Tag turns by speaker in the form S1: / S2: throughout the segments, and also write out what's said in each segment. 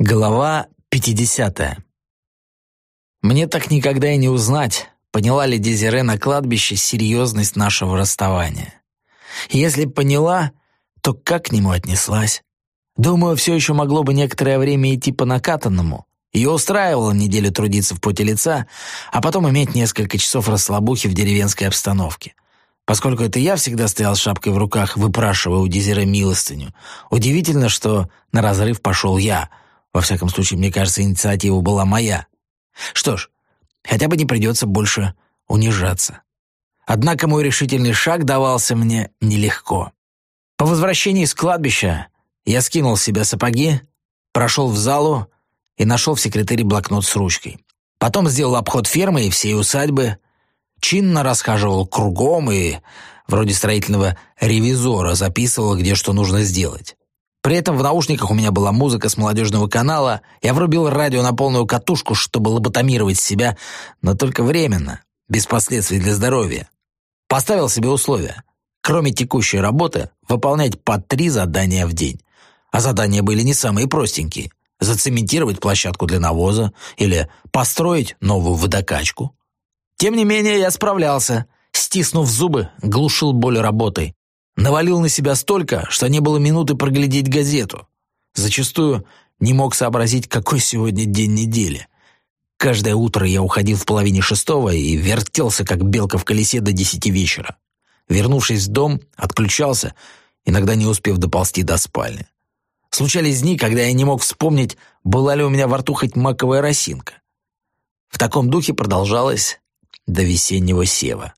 S1: Глава 50. Мне так никогда и не узнать, поняла ли Дезире на кладбище серьезность нашего расставания. Если поняла, то как к нему отнеслась? Думаю, все еще могло бы некоторое время идти по накатанному. Ее устраивало неделю трудиться в поте лица, а потом иметь несколько часов расслабухи в деревенской обстановке. Поскольку это я всегда стоял с шапкой в руках, выпрашивая у Дезире милостыню, удивительно, что на разрыв пошел я — во всяком случае, мне кажется, инициатива была моя. Что ж, хотя бы не придется больше унижаться. Однако мой решительный шаг давался мне нелегко. По возвращении с кладбища я скинул с себя сапоги, прошел в залу и нашел в секретаре блокнот с ручкой. Потом сделал обход фермы и всей усадьбы, чинно расхаживал кругом и, вроде строительного ревизора, записывал, где что нужно сделать. При этом в наушниках у меня была музыка с молодежного канала. Я врубил радио на полную катушку, чтобы лоботомировать себя, но только временно, без последствий для здоровья. Поставил себе условия. Кроме текущей работы, выполнять по три задания в день. А задания были не самые простенькие. Зацементировать площадку для навоза или построить новую водокачку. Тем не менее, я справлялся. Стиснув зубы, глушил боль работой. Навалил на себя столько, что не было минуты проглядеть газету. Зачастую не мог сообразить, какой сегодня день недели. Каждое утро я уходил в половине шестого и вертелся, как белка в колесе, до десяти вечера. Вернувшись в дом, отключался, иногда не успев доползти до спальни. Случались дни, когда я не мог вспомнить, была ли у меня во рту хоть маковая росинка. В таком духе продолжалось до весеннего сева.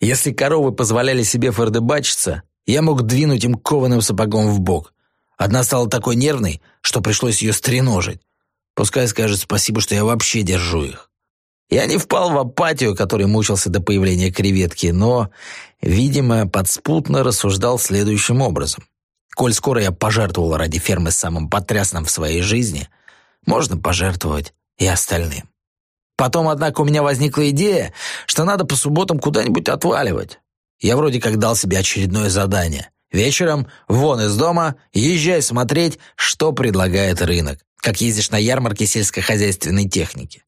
S1: Если коровы позволяли себе фордебачиться, я мог двинуть им кованым сапогом в бок. Одна стала такой нервной, что пришлось ее стреножить. Пускай скажет спасибо, что я вообще держу их. Я не впал в апатию, который мучился до появления креветки, но, видимо, подспутно рассуждал следующим образом. Коль скоро я пожертвовал ради фермы самым потрясным в своей жизни, можно пожертвовать и остальным. Потом, однако, у меня возникла идея, что надо по субботам куда-нибудь отваливать. Я вроде как дал себе очередное задание. Вечером вон из дома, езжай смотреть, что предлагает рынок, как ездишь на ярмарке сельскохозяйственной техники.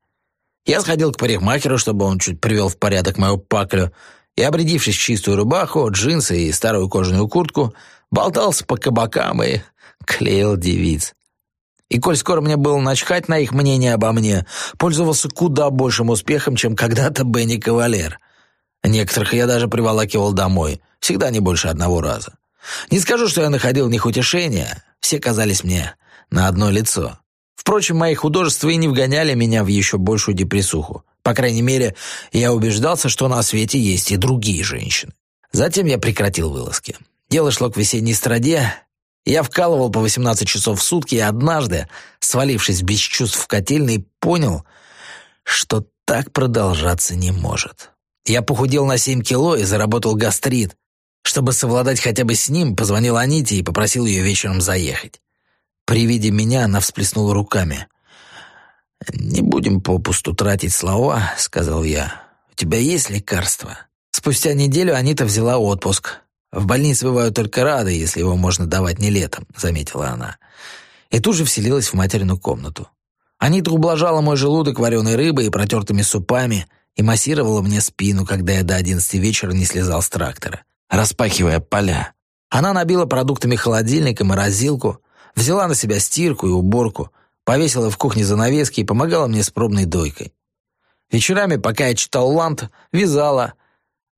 S1: Я сходил к парикмахеру, чтобы он чуть привел в порядок мою паклю, и, обрядившись в чистую рубаху, джинсы и старую кожаную куртку, болтался по кабакам и клеил девиц. И коль скоро мне было начхать на их мнение обо мне, пользовался куда большим успехом, чем когда-то Бенни Кавалер. Некоторых я даже приволакивал домой, всегда не больше одного раза. Не скажу, что я находил в них утешения, все казались мне на одно лицо. Впрочем, мои художества и не вгоняли меня в еще большую депрессуху. По крайней мере, я убеждался, что на свете есть и другие женщины. Затем я прекратил вылазки. Дело шло к весенней страде. Я вкалывал по 18 часов в сутки, и однажды, свалившись без чувств в котельной, понял, что так продолжаться не может. Я похудел на 7 кило и заработал гастрит. Чтобы совладать хотя бы с ним, позвонил Аните и попросил ее вечером заехать. При виде меня она всплеснула руками. «Не будем попусту тратить слова», — сказал я. «У тебя есть лекарство?» Спустя неделю Анита взяла отпуск. «В больнице бывают только рады, если его можно давать не летом», — заметила она. И тут же вселилась в материну комнату. Анита ублажала мой желудок вареной рыбой и протертыми супами, и массировала мне спину, когда я до одиннадцати вечера не слезал с трактора, распахивая поля. Она набила продуктами холодильник и морозилку, взяла на себя стирку и уборку, повесила в кухне занавески и помогала мне с пробной дойкой. Вечерами, пока я читал ланд, вязала.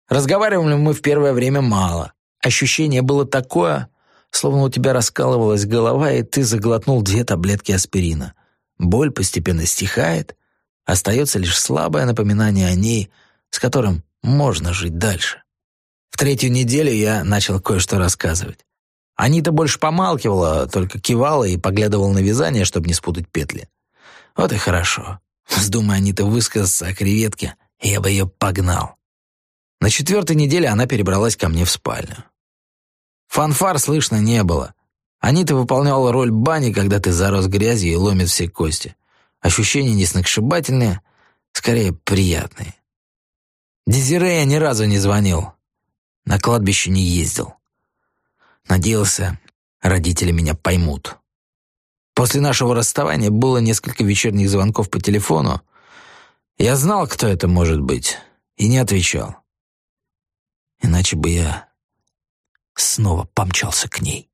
S1: Разговаривали мы в первое время мало. Ощущение было такое, словно у тебя раскалывалась голова, и ты заглотнул две таблетки аспирина. Боль постепенно стихает, Остается лишь слабое напоминание о ней, с которым можно жить дальше. В третью неделю я начал кое-что рассказывать. Анита больше помалкивала, только кивала и поглядывала на вязание, чтобы не спутать петли. Вот и хорошо. Вздумай Анита высказаться о креветке, я бы ее погнал. На четвертой неделе она перебралась ко мне в спальню. Фанфар слышно не было. Анита выполняла роль бани, когда ты зарос грязью и ломит все кости. Ощущения не сногсшибательные, скорее приятные. Дезире я ни разу не звонил. На кладбище не ездил. Надеялся, родители меня поймут. После нашего расставания было несколько вечерних звонков по телефону. Я знал, кто это может быть, и не отвечал. Иначе бы я снова помчался к ней.